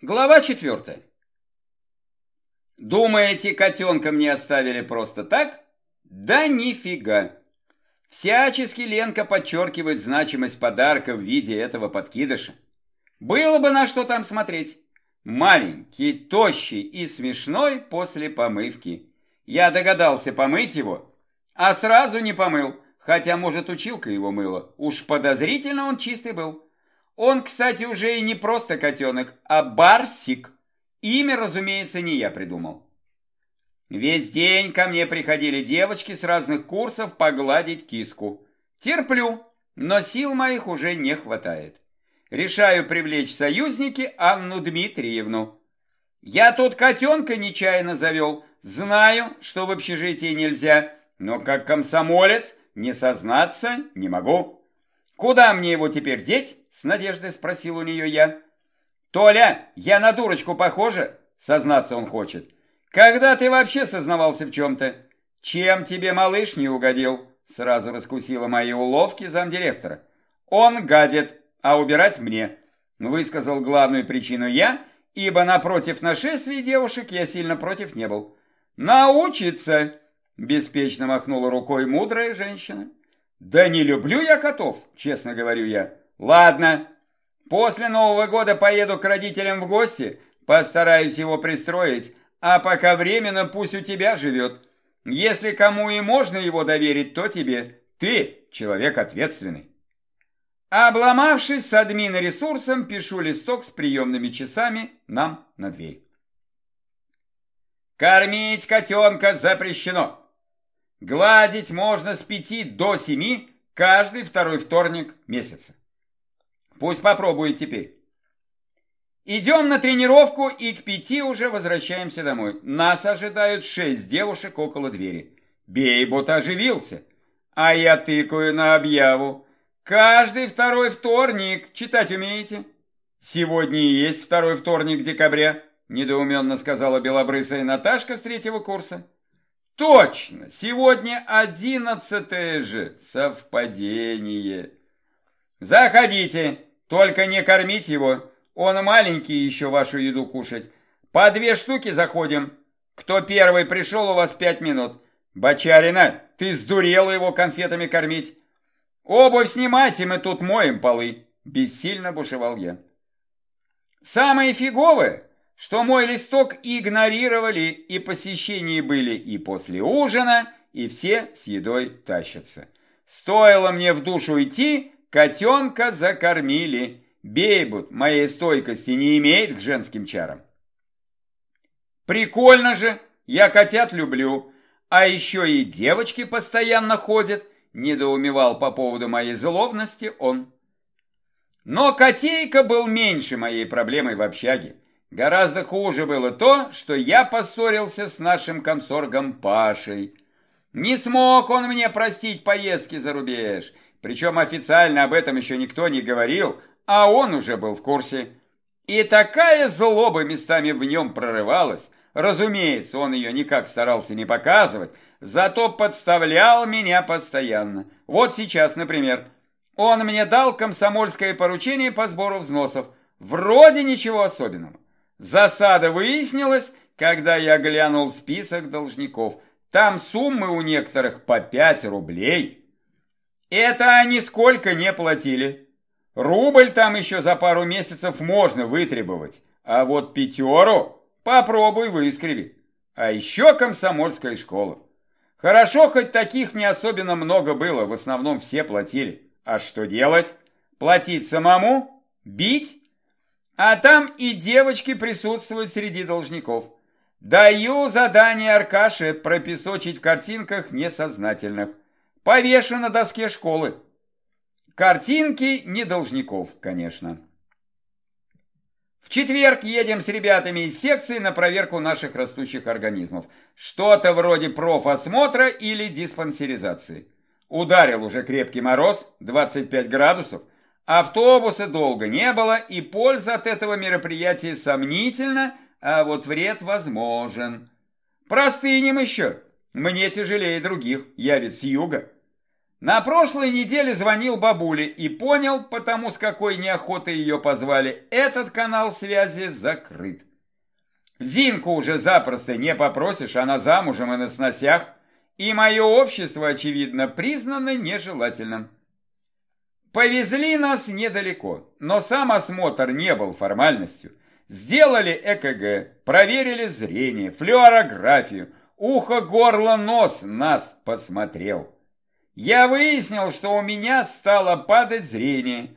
Глава четвертая. Думаете, котенка мне оставили просто так? Да нифига. Всячески Ленка подчеркивает значимость подарка в виде этого подкидыша. Было бы на что там смотреть. Маленький, тощий и смешной после помывки. Я догадался помыть его, а сразу не помыл, хотя, может, училка его мыла. Уж подозрительно он чистый был. Он, кстати, уже и не просто котенок, а Барсик. Имя, разумеется, не я придумал. Весь день ко мне приходили девочки с разных курсов погладить киску. Терплю, но сил моих уже не хватает. Решаю привлечь союзники Анну Дмитриевну. Я тут котенка нечаянно завел. Знаю, что в общежитии нельзя, но как комсомолец не сознаться не могу. Куда мне его теперь деть? С надеждой спросил у нее я. «Толя, я на дурочку похожа?» Сознаться он хочет. «Когда ты вообще сознавался в чем-то? Чем тебе малыш не угодил?» Сразу раскусила мои уловки замдиректора. «Он гадит, а убирать мне», высказал главную причину я, ибо напротив нашествия девушек я сильно против не был. «Научиться!» – беспечно махнула рукой мудрая женщина. «Да не люблю я котов, честно говорю я. Ладно, после Нового года поеду к родителям в гости, постараюсь его пристроить, а пока временно пусть у тебя живет. Если кому и можно его доверить, то тебе. Ты человек ответственный. Обломавшись с админа ресурсом, пишу листок с приемными часами нам на дверь. Кормить котенка запрещено. Гладить можно с пяти до семи каждый второй вторник месяца. Пусть попробует теперь. Идем на тренировку и к пяти уже возвращаемся домой. Нас ожидают шесть девушек около двери. Бейбот оживился, а я тыкаю на объяву. Каждый второй вторник. Читать умеете? Сегодня и есть второй вторник декабря, недоуменно сказала белобрысая Наташка с третьего курса. Точно, сегодня одиннадцатое же. Совпадение. Заходите. Только не кормить его, он маленький еще вашу еду кушать. По две штуки заходим. Кто первый пришел, у вас пять минут. Бочарина, ты сдурела его конфетами кормить. Обувь снимайте, мы тут моем полы. Бессильно бушевал я. Самое фиговое, что мой листок игнорировали, и посещения были и после ужина, и все с едой тащатся. Стоило мне в душу идти, Котенка закормили. Бейбут моей стойкости не имеет к женским чарам. Прикольно же, я котят люблю. А еще и девочки постоянно ходят, недоумевал по поводу моей злобности он. Но котейка был меньше моей проблемой в общаге. Гораздо хуже было то, что я поссорился с нашим комсоргом Пашей. Не смог он мне простить поездки за рубеж – причем официально об этом еще никто не говорил, а он уже был в курсе. И такая злоба местами в нем прорывалась. Разумеется, он ее никак старался не показывать, зато подставлял меня постоянно. Вот сейчас, например, он мне дал комсомольское поручение по сбору взносов. Вроде ничего особенного. Засада выяснилась, когда я глянул список должников. Там суммы у некоторых по 5 рублей. Это они сколько не платили. Рубль там еще за пару месяцев можно вытребовать, а вот пятеру попробуй выскреби. А еще комсомольская школа. Хорошо, хоть таких не особенно много было, в основном все платили. А что делать? Платить самому? Бить? А там и девочки присутствуют среди должников. Даю задание Аркаше пропесочить в картинках несознательных. Повешу на доске школы. Картинки не должников, конечно. В четверг едем с ребятами из секции на проверку наших растущих организмов. Что-то вроде профосмотра или диспансеризации. Ударил уже крепкий мороз, 25 градусов. Автобуса долго не было, и польза от этого мероприятия сомнительна, а вот вред возможен. Простынем еще. Мне тяжелее других, я ведь с юга. На прошлой неделе звонил бабуле и понял, потому с какой неохотой ее позвали, этот канал связи закрыт. Зинку уже запросто не попросишь, она замужем и на сносях, и мое общество, очевидно, признано нежелательным. Повезли нас недалеко, но сам осмотр не был формальностью. Сделали ЭКГ, проверили зрение, флюорографию, ухо, горло, нос нас посмотрел. Я выяснил, что у меня стало падать зрение,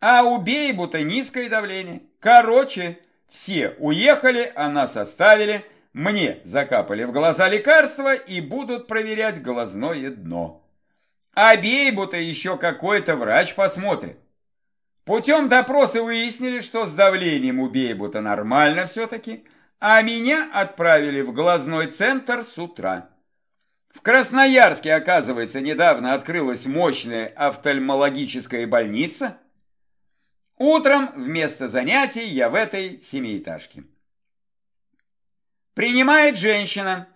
а у Бейбута низкое давление. Короче, все уехали, а нас оставили, мне закапали в глаза лекарства и будут проверять глазное дно. А Бейбута еще какой-то врач посмотрит. Путем допроса выяснили, что с давлением у Бейбута нормально все-таки, а меня отправили в глазной центр с утра. В Красноярске, оказывается, недавно открылась мощная офтальмологическая больница. Утром вместо занятий я в этой семиэтажке. Принимает женщина.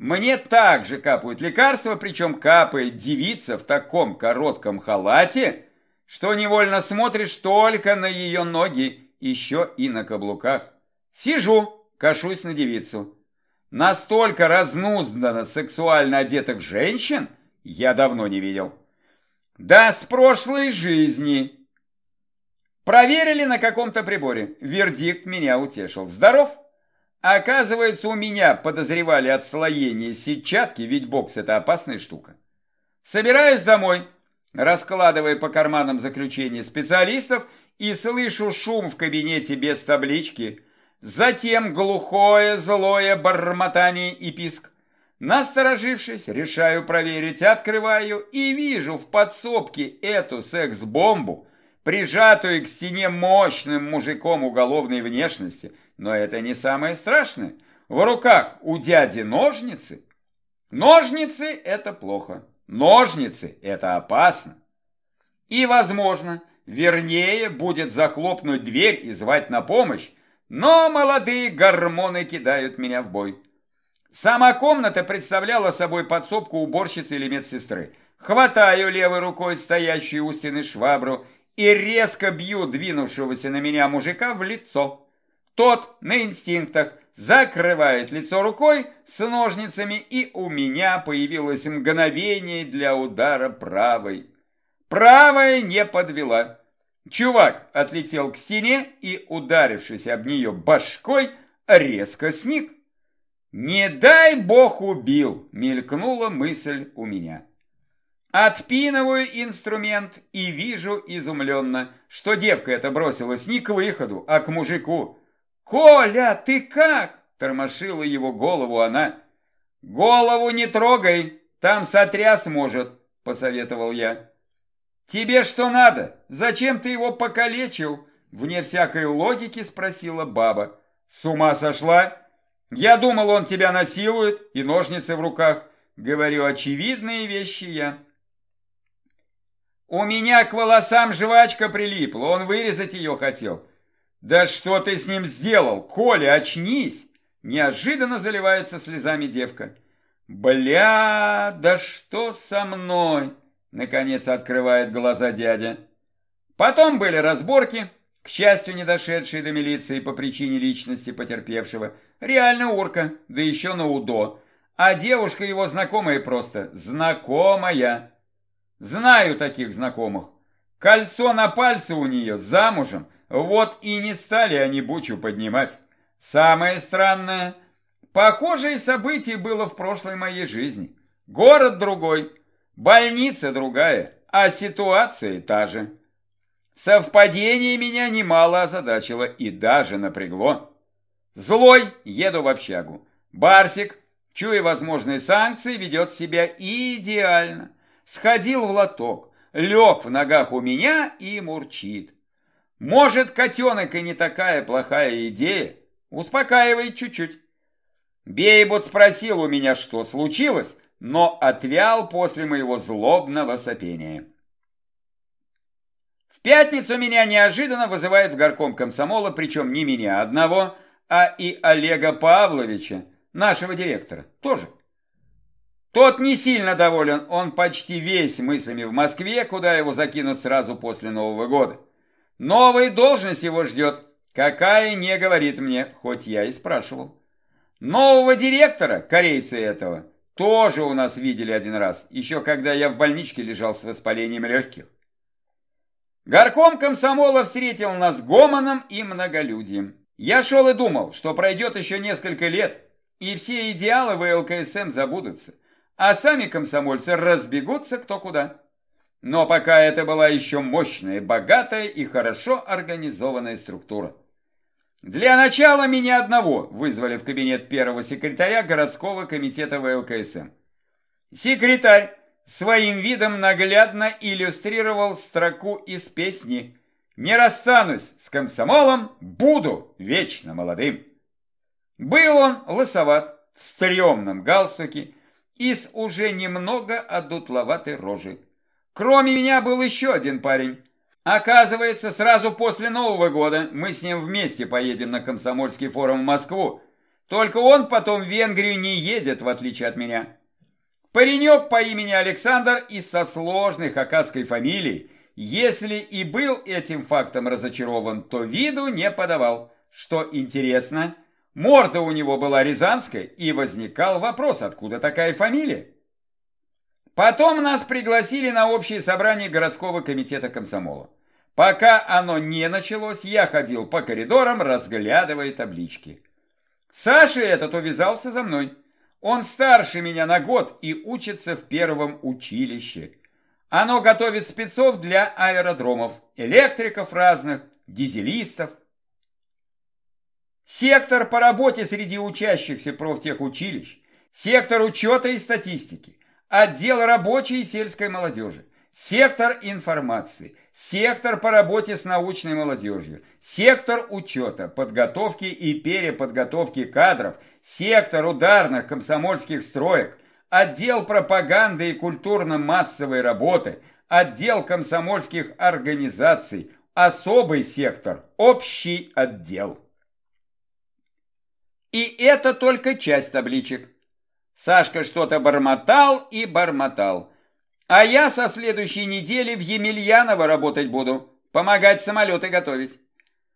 Мне также капают лекарства, причем капает девица в таком коротком халате, что невольно смотришь только на ее ноги, еще и на каблуках. Сижу, кашусь на девицу. Настолько разнузданно сексуально одетых женщин я давно не видел. Да с прошлой жизни. Проверили на каком-то приборе. Вердикт меня утешил. Здоров? Оказывается, у меня подозревали отслоение сетчатки, ведь бокс это опасная штука. Собираюсь домой, раскладывая по карманам заключения специалистов и слышу шум в кабинете без таблички – Затем глухое злое бормотание и писк. Насторожившись, решаю проверить, открываю и вижу в подсобке эту секс-бомбу, прижатую к стене мощным мужиком уголовной внешности. Но это не самое страшное. В руках у дяди ножницы. Ножницы – это плохо. Ножницы – это опасно. И, возможно, вернее будет захлопнуть дверь и звать на помощь, но молодые гормоны кидают меня в бой. Сама комната представляла собой подсобку уборщицы или медсестры. Хватаю левой рукой стоящую у стены швабру и резко бью двинувшегося на меня мужика в лицо. Тот на инстинктах закрывает лицо рукой с ножницами, и у меня появилось мгновение для удара правой. Правая не подвела. Чувак отлетел к стене и, ударившись об нее башкой, резко сник. «Не дай бог убил!» — мелькнула мысль у меня. Отпинываю инструмент и вижу изумленно, что девка эта бросилась не к выходу, а к мужику. «Коля, ты как?» — тормошила его голову она. «Голову не трогай, там сотряс может», — посоветовал я. «Тебе что надо? Зачем ты его покалечил?» Вне всякой логики спросила баба. «С ума сошла? Я думал, он тебя насилует и ножницы в руках. Говорю очевидные вещи я». «У меня к волосам жвачка прилипла, он вырезать ее хотел». «Да что ты с ним сделал? Коля, очнись!» Неожиданно заливается слезами девка. «Бля, да что со мной?» Наконец открывает глаза дядя. Потом были разборки, к счастью, не дошедшие до милиции по причине личности потерпевшего. Реально урка, да еще на УДО. А девушка его знакомая просто. Знакомая. Знаю таких знакомых. Кольцо на пальце у нее, замужем. Вот и не стали они бучу поднимать. Самое странное, похожее событие было в прошлой моей жизни. Город другой, Больница другая, а ситуация та же. Совпадение меня немало озадачило и даже напрягло. Злой еду в общагу. Барсик, чуя возможные санкции, ведет себя идеально. Сходил в лоток, лег в ногах у меня и мурчит. Может, котенок и не такая плохая идея? Успокаивает чуть-чуть. Бейбот спросил у меня, что случилось, но отвял после моего злобного сопения. В пятницу меня неожиданно вызывает в горком комсомола, причем не меня одного, а и Олега Павловича, нашего директора, тоже. Тот не сильно доволен, он почти весь мыслями в Москве, куда его закинут сразу после Нового года. Новая должность его ждет, какая не говорит мне, хоть я и спрашивал. Нового директора, корейца этого, тоже у нас видели один раз, еще когда я в больничке лежал с воспалением легких. Горком комсомола встретил нас гомоном и многолюдием. Я шел и думал, что пройдет еще несколько лет, и все идеалы ВЛКСМ забудутся, а сами комсомольцы разбегутся кто куда. Но пока это была еще мощная, богатая и хорошо организованная структура. Для начала меня одного вызвали в кабинет первого секретаря городского комитета ВЛКСМ. Секретарь своим видом наглядно иллюстрировал строку из песни «Не расстанусь с комсомолом, буду вечно молодым». Был он лысоват, в стрёмном галстуке и с уже немного одутловатой рожей. Кроме меня был еще один парень, Оказывается, сразу после Нового года мы с ним вместе поедем на комсомольский форум в Москву. Только он потом в Венгрию не едет, в отличие от меня. Паренек по имени Александр и со сложной хакасской фамилией, если и был этим фактом разочарован, то виду не подавал. Что интересно, морда у него была рязанская, и возникал вопрос, откуда такая фамилия. Потом нас пригласили на общее собрание городского комитета комсомола. Пока оно не началось, я ходил по коридорам, разглядывая таблички. Саша этот увязался за мной. Он старше меня на год и учится в первом училище. Оно готовит спецов для аэродромов, электриков разных, дизелистов. Сектор по работе среди учащихся профтехучилищ, сектор учета и статистики, отдел рабочей и сельской молодежи, сектор информации, сектор по работе с научной молодежью, сектор учета, подготовки и переподготовки кадров, сектор ударных комсомольских строек, отдел пропаганды и культурно-массовой работы, отдел комсомольских организаций, особый сектор, общий отдел. И это только часть табличек. Сашка что-то бормотал и бормотал. А я со следующей недели в Емельяново работать буду, помогать самолеты готовить.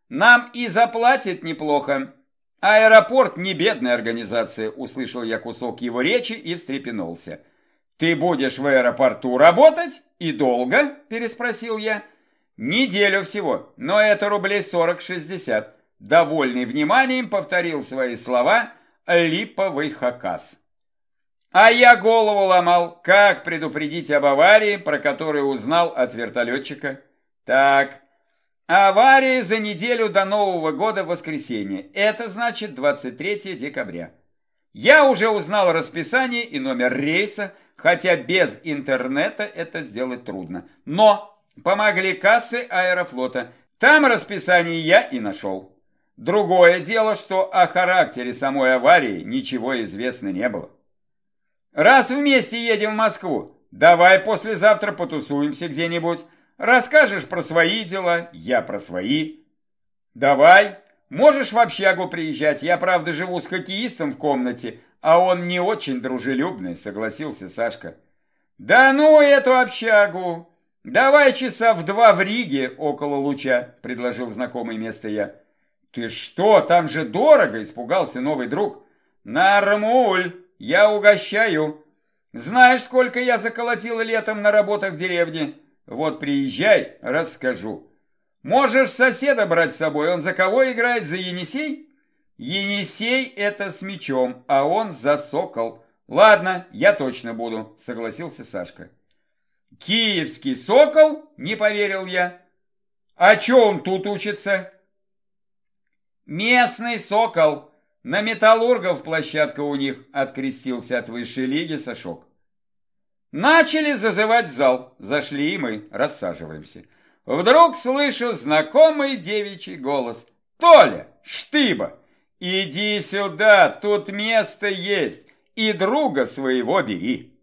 Нам и заплатят неплохо. Аэропорт не бедная организация, услышал я кусок его речи и встрепенулся. Ты будешь в аэропорту работать? И долго? Переспросил я. Неделю всего, но это рублей сорок-шестьдесят. Довольный вниманием повторил свои слова липовый хакас. А я голову ломал, как предупредить об аварии, про которую узнал от вертолетчика. Так, авария за неделю до Нового года в воскресенье. Это значит 23 декабря. Я уже узнал расписание и номер рейса, хотя без интернета это сделать трудно. Но помогли кассы аэрофлота. Там расписание я и нашел. Другое дело, что о характере самой аварии ничего известно не было. Раз вместе едем в Москву, давай послезавтра потусуемся где-нибудь. Расскажешь про свои дела, я про свои. Давай. Можешь в общагу приезжать. Я, правда, живу с хоккеистом в комнате, а он не очень дружелюбный, согласился Сашка. Да ну эту общагу. Давай часа в два в Риге около луча, предложил знакомое место я. Ты что, там же дорого, испугался новый друг. Нормуль. Я угощаю. Знаешь, сколько я заколотил летом на работах в деревне? Вот приезжай, расскажу. Можешь соседа брать с собой, он за кого играет, за Енисей? Енисей это с мечом, а он за сокол. Ладно, я точно буду, согласился Сашка. Киевский сокол? Не поверил я. А он тут учится? Местный сокол, на металлургов площадка у них, открестился от высшей лиги Сашок. Начали зазывать в зал. Зашли и мы, рассаживаемся. Вдруг слышу знакомый девичий голос. «Толя, штыба, иди сюда, тут место есть, и друга своего бери».